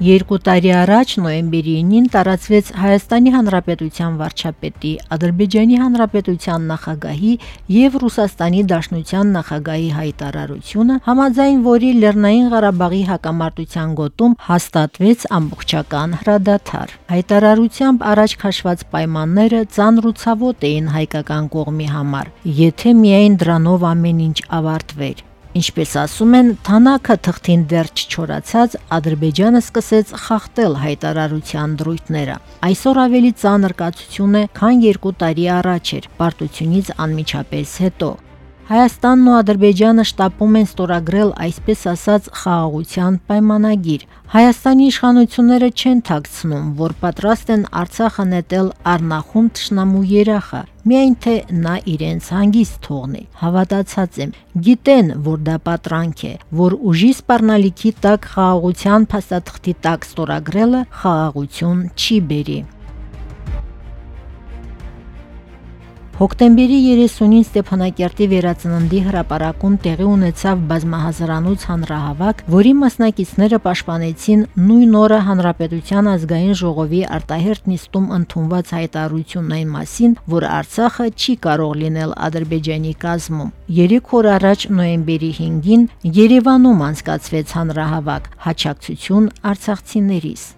Երկու տարի առաջ նոյեմբերի 9-ին տարածվեց Հայաստանի Հանրապետության վարչապետի, Ադրբեջանի Հանրապետության նախագահի եւ Ռուսաստանի Դաշնության նախագահի հայտարարությունը, համաձայն որի Լեռնային Ղարաբաղի հակամարտության գոտում հաստատվեց ամբողջական հրադադար։ Հայտարարությամբ առաջ քաշված պայմանները ծանրուցավոտ էին հայկական կողմի համար, եթե միայն դրանով ամեն ինչ ավարտվեր։ Ինչպես ասում են, Թանակը թղթին դեռ չչորացած Ադրբեջանը սկսեց խախտել հայտարարության դրույթները։ Այսօր ավելի ծանր կացություն է, քան 2 տարի առաջ էր, պարտությունից անմիջապես հետո։ Հայաստանն ու Ադրբեջանը շտապում են ստորագրել այսպես ասած խաղաղության պայմանագիր։ Հայաստանի իշխանությունները չեն ཐակցնում, որ պատրաստ են Արցախը նետել Արնախում ճշնամու երախը, միայն թե նա իրենց հանգիստ թողնի։ Հավատացած եմ, գիտեն, որ դա պատրանք է, որ ուժի սպառնալիքի տակ խաղաղության փաստաթղթի տակ ստորագրելը խաղաղություն չի բերի։ Հոկտեմբերի 30-ին Ստեփանակերտի վերածննդի հրապարակում տեղի ունեցավ բազմահազարանոց հանրահավաք, որի մասնակիցները պաշտպանեցին նույն օրը Հանրապետության ազգային ժողովի արտահերտ նիստում ընդունված հայտարարությունն այն մասին, որ Արցախը չի կարող լինել Ադրբեջանի կազմում։ 3 օր առաջ նոյեմբերի 5-ին Երևանում անցկացվեց հանրահավաք հաջակցություն արցախցիներիս։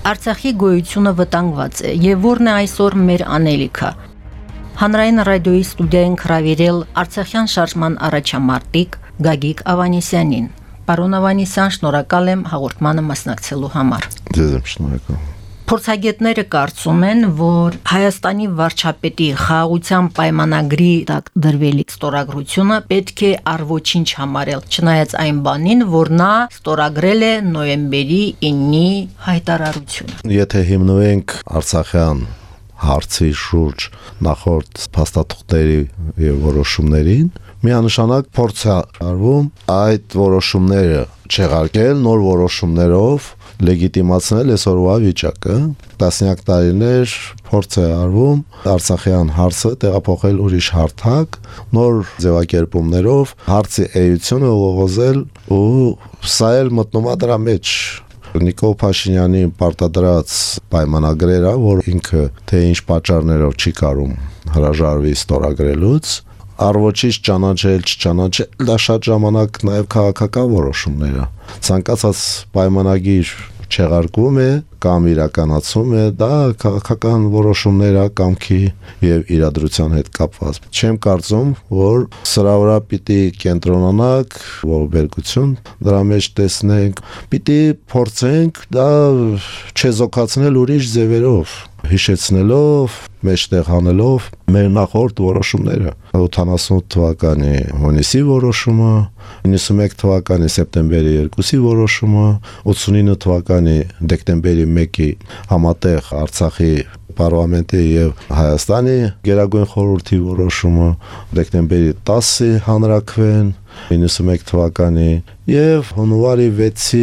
Արցախի գոյությունը վտանգված է եւ որն է այսօր մեր անելիքը։ Հանրային ռադիոյի ստուդիային հրավիրել Արցախյան շարժման առաջամարտիկ Գագիկ Ավանեսյանին։ Պարոն Ավանեսյան, շնորհակալ եմ հաղորդմանը մասնակցելու համար։ Ձեզ եմ շնորհակալ։ Փորձագետները կարծում են, որ Հայաստանի վարչապետի խաղաղության պայմանագրի տակ դրվելիք ստորագրությունը պետք է առոչինչ համարել, չնայած այն բանին, որ նա ստորագրել է նոյեմբերի 9-ի հայտարարությունը։ Եթե հիմնվենք Արցախյան հարցի շուրջ նախորդ փաստաթղթերի եւ որոշումներին, միանշանակ փորձ արվում այդ որոշումները չեղարկել նոր որոշումներով լեգիտիմացնել այսօրվա վիճակը։ Տասնյակ տարիներ փորձ է արվում Արցախյան հարցը տեղափոխել ուրիշ հարթակ, նոր ձևակերպումներով հարցի էությունը ուղղոզել ու սա էլ մտնում է դրա մեջ Նիկոլ Փաշինյանի պարտադրած պայմանագրերը, որ ինքը թե ինչ պատճառներով չի կարում հրաժարվի ստորագրելուց, առողջից ճանաչել, չճանաչել, դա շատ ժամանակ նաև քաղաքական որոշումներ է։ Ցանկացած պայմանագիր չեղարկում է կամ իրականացում է, դա քաղաքական որոշումներ է կամքի եւ իրադրության հետ կապված։ Չեմ կարծում, որ սրա վրա պիտի կենտրոնանանք, ողբերգություն դրա մեջ տեսնենք, պիտի փորձենք դա չեզոքացնել ուրիշ ձևերով հիշեցնելով, մեջտեղ հանելով մեր նախորդ որոշումները 88 թվականի հունիսի որոշումը, 91 թվականի սեպտեմբերի 2-ի որոշումը, 89 թվականի դեկտեմբերի 1-ի համատեղ Արցախի պարլամենտի եւ Հայաստանի Գերագույն խորհրդի որոշումը դեկտեմբերի 10-ի հանրակրվեն 91 թվականի եւ հունվարի 6-ի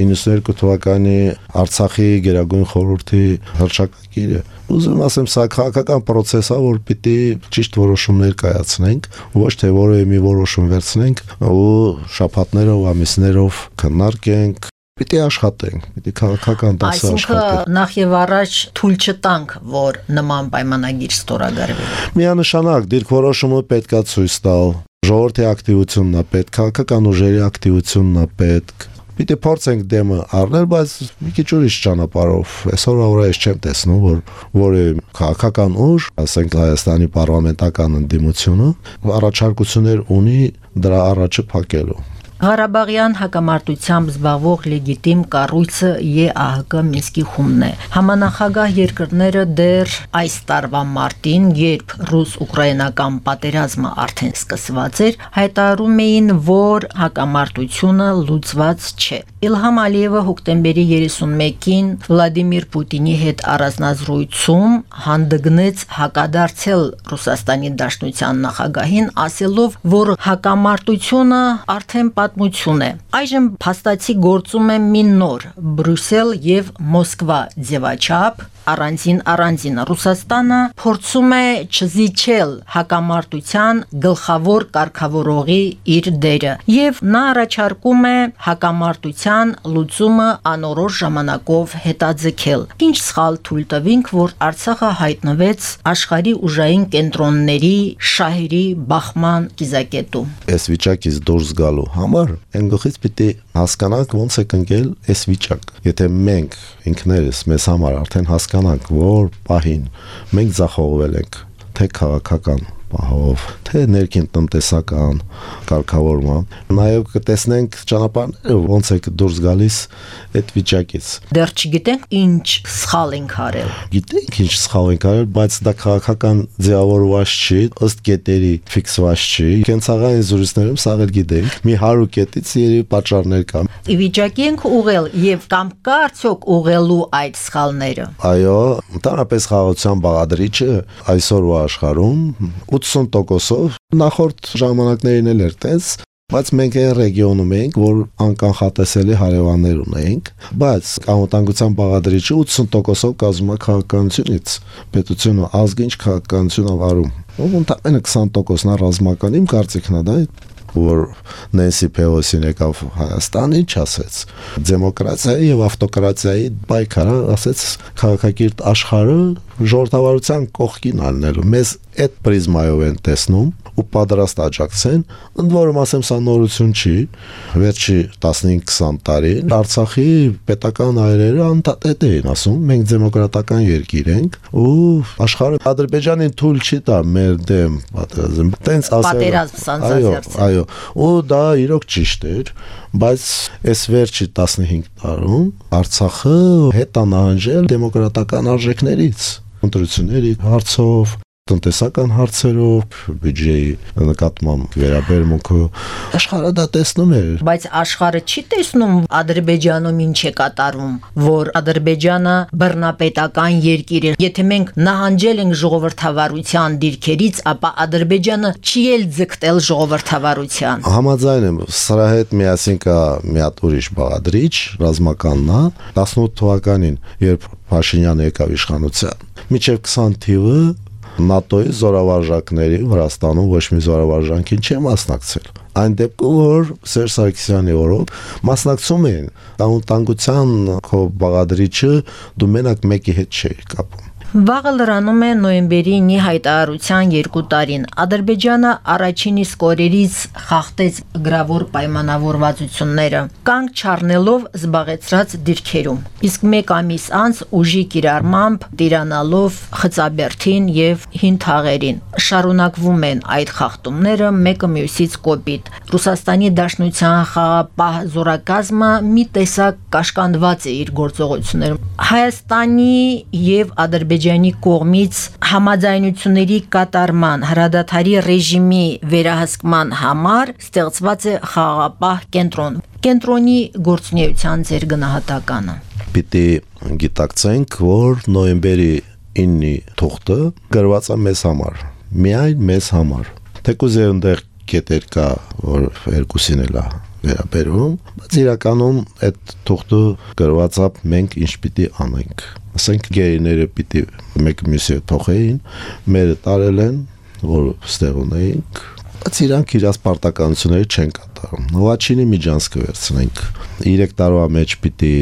92 թվականի Արցախի Գերագույն խորհրդի հրճակագիրը ուզում ասեմ սա քաղաքական process է որ պիտի ճիշտ որոշումներ կայացնենք ոչ թե որևէ մի որոշում վերցնենք ու շփատներով ամիսներով քննարկենք Պիտի աշխատենք, պիտի քաղաքական դասը աշխատենք։ Այսինքն նախ եւ առաջ թույլ չտանք, որ նման պայմանագիր ստորագրվի։ Միանշանակ դիրքորոշումը պետքա ցույց տալ։ Ժողովրդի ակտիվությունն է պետք, քաղաքական ուժերի ակտիվությունն է պետք։ Պիտի փորձենք դեմը առնել, բայց մի քիչ ուրիշ ճանապարհով։ Այսօր ես չեմ տեսնում, որ որը քաղաքական ուժ, ասենք Հայաստանի պարլամենտական ընդդիմությունը առաջարկություններ ունի դրա առաջը փակելու։ Ղարաբաղյան հակամարտությամբ զբաղվող լեգիտիմ կառույցը ԵԱՀԿ Մինսկի խումբն է։ Համանախագահ երկրները դեռ այս տարվա մարտին, երբ ռուս-ուկրաինական պատերազմը արդեն սկսված էր, հայտարարում էին, որ հակամարտությունը լուծված չէ։ Իլհամ Ալիևը հոկտեմբերի 31-ին Վլադիմիր Պուտինի հետ առանձնազրույցում հանդգնեց հակադարձել Ռուսաստանի Դաշնության նախագահին, ասելով, որ հակամարտությունը արդեն պատմություն է։ Այժմ փաստացի գործում է մի նոր Բրյուսել եւ Մոսկվա ձևաչափ առանձին առանձին Ռուսաստանը փորձում է չզիջել հակամարտության գլխավոր կարգավորողի իր դերը եւ նա առաջարկում է հակամարտության լուծումը անորոշ ժամանակով հետաձգել ինչ սխալ թույլ տվինք որ Արցախը հայտնվեց աշխարհի ուժային կենտրոնների շահերի բախման կիզակետում այս վիճակից դուրս գալու համար գլխից պիտի հասկանանք ոնց է կնկել այս վիճակ եթե մենք ինքներս մեզ համար արդեն հասկանանք որ պահին մենք ձախողվել ենք թե քաղաքական պահով, թե ներքին տնտեսական կարգավորումը։ Նաև կտեսնենք ճանապարհները ոնց է դուրս գալիս այդ վիճակից։ Դեռ չգիտենք ինչ սխալ ենք արել։ Գիտենք ինչ սխալ ենք արել, բայց դա քաղաքական ձևավորված չի, ըստ կետերի ֆիքսված չի։ Կենցաղային զրույցներում սա էլ գիտենք։ Մի 100 կետից երևի պատճառներ կան։ Ի վիճակի ենք ուղել եւ կամ կա արդյոք ուղելու այդ սխալները։ Այո, ընդհանրապես խաղաղության բաղադրիչը այսօրվա աշխարհում 80%-ով նախորդ ժամանակներին էլ էր տես, բայց մենք այն ռեգիոնում ենք, որ անկանխատեսելի հարևաններ ունենք, բայց անվտանգության բաղադրիչը 80%-ով կազմում է քաղաքականությունից։ Պետությունը ազգինչ քաղաքականություն ավարում։ Ով ընդամենը 20%-ն է ռազմական, իմ կարծիքն է դա որ Նենսի Պելոսին եկավ Հայաստան, ինչ ասեց։ Դեմոկրատիայի եւ ավտոկրատիայի պայքարը, ասեց քաղաքակիրթ աշխարհը ժողովրդավարության կողքին ալնելու։ Մեզ այդ պրիզմայով են տեսնում ու պատրաստ աջակցեն, ընդ որում ասեմ սա նորություն չի, վերջի 15-20 տարի Արցախի պետական այրերը անդադետ էին ասում, մենք դեմոկրատական երկիր ենք ու աշխարհը Ադրբեջանին թույլ չի տա մեր դեմ պատերազմ։ Տենց ասել։ Պատերազմ սանձազերծ։ Այո, այո, ու դա իրոք ճիշտ էր, բայց այս վերջի 15 տարում Արցախը հետ անահանջել դեմոկրատական արժեքներից ընտրությունների հարցով, տնտեսական հարցերով, բյուջեի նկատմամբ վերաբերմունքը աշխարհը դա տեսնում է։ Բայց աշխարհը չի տեսնում Ադրբեջանում ինչ է կատարվում, որ Ադրբեջանը բռնապետական երկիր է։ Եթե մենք նահանջել ենք ժողովրդավարության դիրքերից, ապա Ադրբեջանը չի էլ ձգտել ժողովրդավարության։ Համաձայն եմ, սրա հետ միասին կա մի հատ ուրիշ բաղադրիչ, ռազմականն է 18 թվականին, երբ Փաշինյանը եկավ իշխանության։ Միջև 20 թիվը ՆԱՏՕ-ի զորավարժակների Վրաստանում ոչ մի զորավարժանքին չի մասնակցել։ Այն դեպքում որ Սերժ Սարգսյանի օրոք մասնակցում էին, տանկության քո բաղադրիչը դու մենակ մեկի հետ չէի կապում։ Վաղը լրանում է նոյեմբերի 9 հայտարարության 2 տարին։ Ադրբեջանը առաջին իսկ օրերից խախտեց գրավոր պայմանավորվածությունները, կանգ չառնելով զբաղեցրած դիրքերում։ Իսկ մեկ ամիս անց ուժի կիրառմամբ տիրանալով խծաբերթին եւ հին թաղերին։ Շարունակվում են այդ խախտումները մեկը մյուսից կոպիտ։ Ռուսաստանի Դաշնության խաղապահ զորակազմը մի տեսակ կաշկանդված է իր գործողություններում։ Հայաստանի եւ Ադրբեջանի Ադրբեջանի կողմից համաձայնությունների կատարման հրադադարի ռեժիմի վերահսկման համար ստեղծված է խաղապահ կենտրոն։ Կենտրոնի գործունեության ձեր գնահատականը։ Պիտի գիտակցենք, որ նոյեմբերի 9-ի թուղթը գրված է մեզ համար, միայն մեզ համար։ Թեկուզ այնտեղ կետեր կա, որ երկուսին էլ վերաբերում, բայց իրականում այդ թուղթը գրված է մենք ինչ պիտի անենք ասենք գերիները պիտի մեկ մյուսի փոխեին, մերը տարել են, որ ստեղ ունեինք, բայց իրանք իրաց պարտականությունները չեն կատարում։ Նովաչինի միջանցքը վերցնենք 3 տարվա մեջ պիտի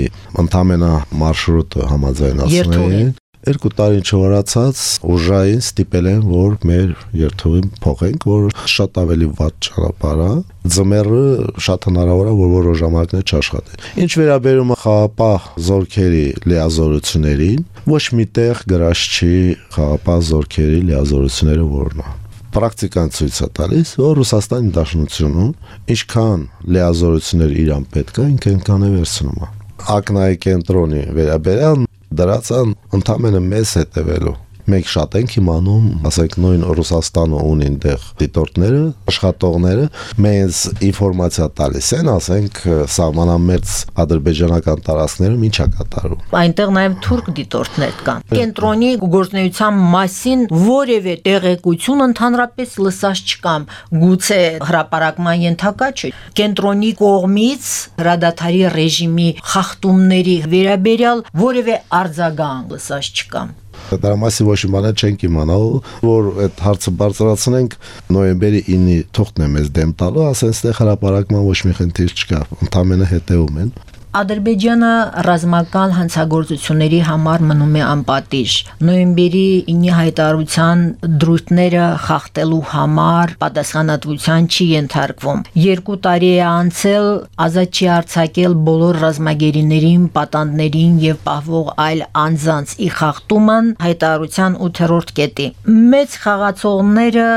ընդամենա մարշրուտը համաձայնացնեին երկու տարին չորացած ուժային ստիպել են, որ մեր երթուղին փոխենք, որ շատ ավելի վատ ճանապարհ է։ Ձմեռը շատ հնարավոր է, որ որոշ ժամանակներ չաշխատի։ Ինչ վերաբերում է խաղապահ զորքերի լիազորություններին, ոչ միտեղ գրած չի խաղապահ զորքերի լիազորությունները որն է պրակտիկան ցույց է տալիս, որ Ռուսաստանի Դաշնությունում ինչքան լիազորություններ իրան պետք է, ինքն կան է վերցնում է ակնայի կենտրոնի վերաբերյալ դրացան ընդամենը մեզ հետևելու Մենք շատ ենք իմանում, ասենք նույն Ռուսաստանը ունի այնտեղ դիտորդները, աշխատողները, մեզ ինֆորմացիա տալիս են, ասենք սահմանամերձ ադրբեջանական տարածքներում ինչա կատարում։ Այնտեղ նաև թուրք դիտորդներ կան։ Կենտրոնի գործնեության մասին որևէ տեղեկություն ընդհանրապես լսած չկամ։ Գուցե հրաապարակման ենթակա չէ։ Կենտրոնի կողմից հրադադարի ռեժիմի խախտումների վերաբերյալ որևէ արձագանք լսած չկամ դրա մասի ոչ մի բան չենք իմանալ, որ այդ հարցը բարձրացնենք նոյեմբերի 9-ի թողտն է մեզ դեմ տալու, ասեն ստեղ հրաապարակման ոչ մի խնդիր չկա, ընդամենը հետեւում են։ Ադրբեջանը ռազմական հանցագործությունների համար մնում է անպատիժ։ Նոյեմբերի 9-ի հայտարարության դրույթները խախտելու համար պատասխանատվության չի ենթարկվում։ Երկու տարի է անցել, ազատ չի արձակել բոլոր ռազմագերիներին, պատանդներին եւ պահվող այլ անձանց ի խախտումն հայտարարության 8-րդ կետի։ Մեծ խաղացողները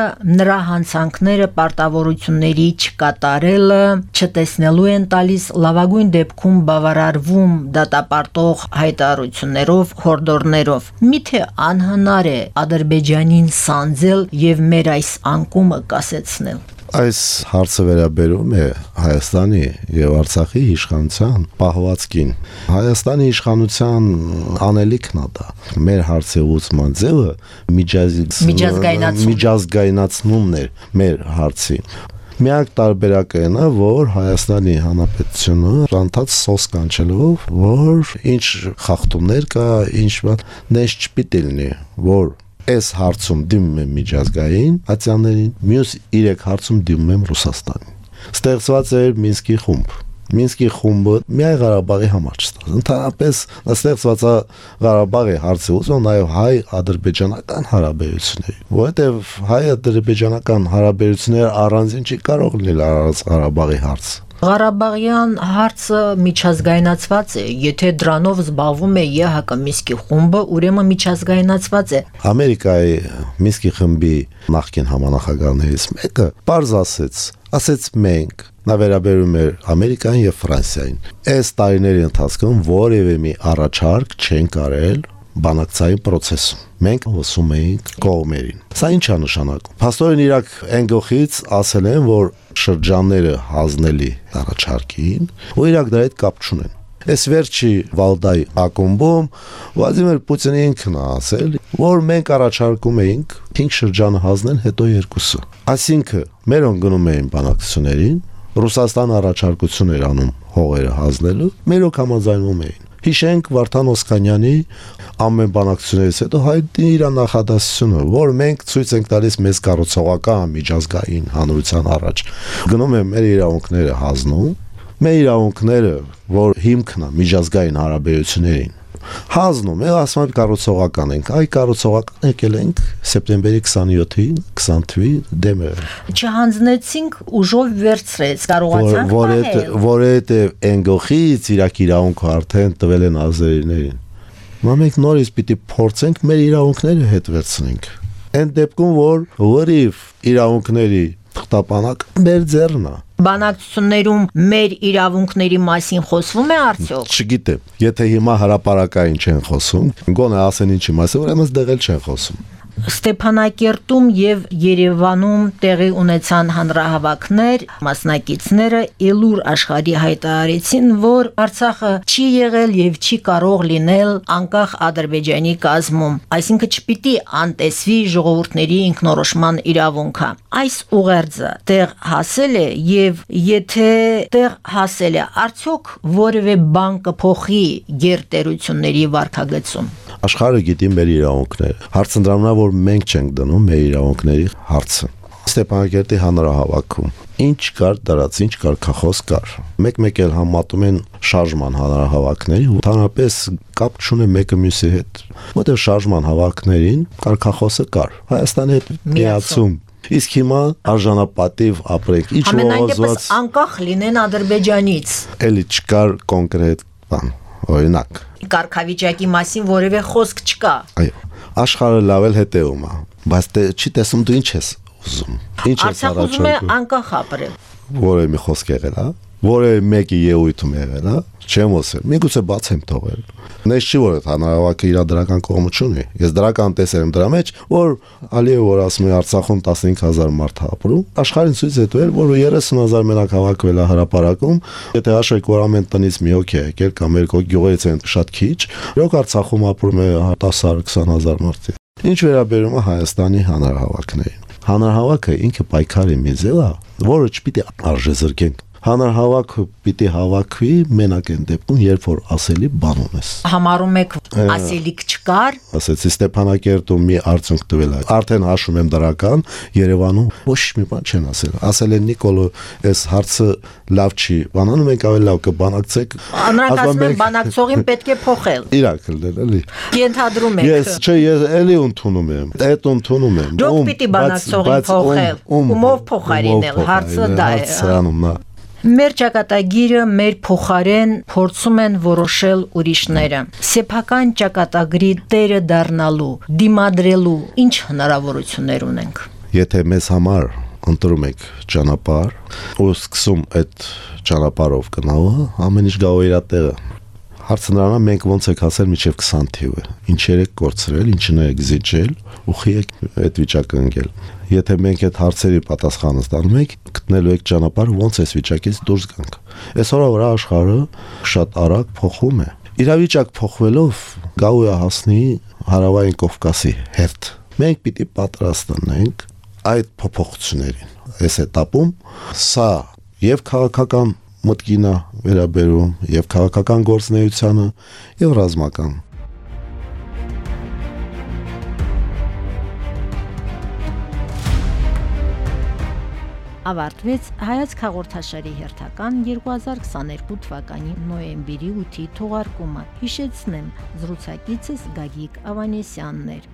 նրա հանցանքները պարտավորությունների չկատարելը չտեսնելու են տալիս լավագույն դեպքում բավարարվում դատապարտող հայտարարություններով, հորդորներով։ Միթե անհնար է Ադրբեջանին սանձել եւ մեր այս անկումը կասեցնել։ Այս հարցը վերաբերում է Հայաստանի եւ Արցախի իշխանության պահվածքին։ Հայաստանի իշխանության անելիքն է դա։ Մեր հարցի ուղղման ձևը միջազգայնացում միջազգայնացումն էր մեր հարցի։ Միակ տարբերակը այն է, որ Հայաստանի Հանրապետությունը անդած սոս կանչելով, որ ինչ խախտումներ կա, ինչ բան, դες չպիտի լինի, որ այս հարցում դիմում եմ միջազգային ատյաններին, մյուս 3 հարցում դիմում եմ Ռուսաստանին։ Ստեղծված էր Մինսկի խումբ Մինսկի խումբը միայն Ղարաբաղի համար չստաց։ Ընդհանրապես ստեղծված է Ղարաբաղի հարցը ուզում նաև հայ-ադրբեջանական հարաբերությունների, որովհետև հայ-ադրբեջանական հարաբերությունները առանձին չի կարող լինել Ղարաբաղի հարցը։ Ղարաբաղյան հարցը միջազգայնացված է, եթե դրանով զբաղվում է ԵՀԿ Միսկի խումբը, ուրեմն միջազգայնացված է։ Ամերիկայի Միսկի խմբի նախկին համանախագահներից մեկը པարզ ասեց, ասեց մենք նա վերաբերում էր Ամերիկան եւ Ֆրանսիային։ Այս տարիների ընթացքում որևէ մի առաջարկ չեն կարել բանակցային process-ում։ Մենք հոսում էինք կողմերին։ Սա ինչ է նշանակում։ Փաստորեն իրակ այն գողից ասել են, որ շրջանները հանձնելի առաջարկին, ու իրակ դրա հետ կապ չունեն։ Այս վերջի Վալդայի ակումբում Վլադիմիր Պուտինը ինքն է ասել, որ մենք առաջարկում էինք 5 շրջանը հանձնել, հետո երկուսը։ Այսինքն, մերոն գնում էին բանակցություններին, Ռուսաստան առաջարկություն էր անում հողերը հանձնելու, մերոք համաձայնվում էին։ Հիշենք Վարդան Օսկանյանի ամեն բանակցությունից հետո հայտնի իր նախադասությունը, որ մենք ցույց ենք տալիս մեզ կառուցողական միջազգային հանրության առաջ։ Գնում են մեր իրավունքները հանձնում, մեր իրավունքները, որ հիմքն է միջազգային հարաբերություններին հանձնում է, ասում եմ կառուցողական ենք։ Այ կառուցողական եկել ենք սեպտեմբերի 27-ին, 20 թվի դեմը։ Չհանձնեցինք ուժով վերցրեց, կարողացանք որ այդ որ այդ այն գողից իրակ իրավունքը արդեն տվել են ազերիներին։ Մա մենք նորից պիտի փորձենք մեր իրավունքները հետ վերցնենք։ Այն դեպքում որ լրիվ իրավունքների թղթապանակ մեր ձեռն է բանակցություններում մեր իրավունքների մասին խոսվում է արդյոք։ Չգիտեմ, եթե հիմա հրաապարակային չեն խոսում, գոնե ասեն ինչի մասին, ուրեմն դեղել չեն խոսում։ Ստեփանակերտում եւ Երևանում տեղի ունեցան հանրահավաքներ, մասնակիցները Էլուր աշխարհի հայտարարեցին, որ Արցախը չի եղել եւ չի կարող լինել անկախ Ադրբեջանի կազմում, այսինքն չպիտի անտեսվի ժողովուրդների ինքնորոշման իրավունքը։ Այս ուղերձը տեղ հասել է եւ եթե տեղ հասել է, արդյոք որևէ բան կփոխի գերտերությունների վարկագծում աշխարհը գիտի մեր իրավունքները։ Հարցը դրանն է, որ մենք չենք դնում մեր իրավունքների հարցը։ Ստեփանակերտի հանրահավաքում ինչ կար դրած, ինչ կար քախոս կար։ Մեկ-մեկ էլ համատում են շարժման հանրահավաքների, ու ընդհանրապես կապ չունի մեկը մյուսի հետ։ Որտեղ շարժման հավաքներին կար քախոսը կար։ Հայաստանի հետ միացում Իսկ հիմա արժանապատիվ ապրեք։ Ինչ ողոզված անկախ լինեն Ադրբեջանից։ Էլի չկար կոնկրետ բան, օրինակ կարգավիճակի մասին որևէ խոսք չկա։ Այո, աշխարհը լավ էլ հետևում է, բայց դե չի տեսում դու ինչ ես ուզում։ Ինչ ես առաջարկում։ Արցախը ուզում է անկախ ապրել։ Որը մի խոսք եղել, հա։ որը մեկի ելույթում եղել, հա, չեմ ասել։ Միգուցե բաց եմ թողել։ Նես չի որ այդ հանրահավաքը իր դրական կողմը չունի։ Ես դրական տեսել եմ դրա մեջ, որ Ալիևը որ ասում է Արցախում 15000 մարդ ապրում, աշխարհին ցույց է տվել, որ 30000 մենակ հավաքվել է հրաապարակում, եթե հաշվեք, որ ամեն տնից մի հոգի է եկել կամ երկու գյուղերից են շատ քիչ, իրոք Արցախում ապրում է 10-20000 մարդ։ Ինչ վերաբերում է Հայաստանի հանրահավաքներին հանրահավաքը ինքը պայքարի մի ձև է, որը չպիտի արժե զրկենք հանրահավաքը պիտի հավաքվի մենակ այն դեպքում, երբ որ ասելի բան ունես։ Համարում եք ասելիք չկար։ Ասեցի Ստեփանակերտում մի արդյունք տվել է։ Արդեն հաշվում եմ դրական, Երևանում ոչ մի բան չեն ասել։ Ասել են Նիկոլո, այս հարցը լավ չի։ Բանանում ենք ավելի լավ կբանակցեք։ Նրանք ասում են բանակցողին պետք է փոխել։ Իրաք էլ էլի։ Ենթադրում եք։ Ես չէ, ես էլի ընդունում եմ։ Այդ ընդունում եմ։ Դուք պիտի բանակցողին փոխել։ Ումով փոխարինել։ Հարցը դա է։ Սրանում նա Մեր ճակատագիրը մեր փոխարեն փորձում են որոշել ուրիշները։ Սեփական ճակատագրի տերը դառնալու, դիմադրելու ինչ հնարավորություններ ունենք։ Եթե մեզ համար ընտրում եք ճանապարհ, ու սկսում այդ ճանապարհով գնալը, ամեն ինչ գա իր տեղը։ Հարցը նրան է մենք ոնց եք հասել միջև 20 թիվը։ Ինչեր եք կորցրել, ինչներ եք զիջել, ուխի եք այդ վիճակը ընկել եթե մենք այդ հարցերի պատասխանը ստանում ենք, գտնելու եք ճանապարհը, ոնց այս վիճակից դուրս գանք։ Այսօր վրա աշխարհը շատ արագ փոխվում է։ Իրավիճակ փոխվելով գալու է հասնի հարավային Կովկասի հերթ։ Մենք պիտի պատրաստ լինենք այդ փոփոխություններին։ Այս этаպում սա եւ քաղաքական մտքինա վերաբերում եւ քաղաքական գործնեությանը եւ ռազմական ավարտվեց հայաց հաղորդաշարի հերթական 2022 թվականի նոյեմբերի 8-ի թողարկումը։ Հիշեցնեմ, զրուցակիցս Գագիկ Ավանեսյանն էր։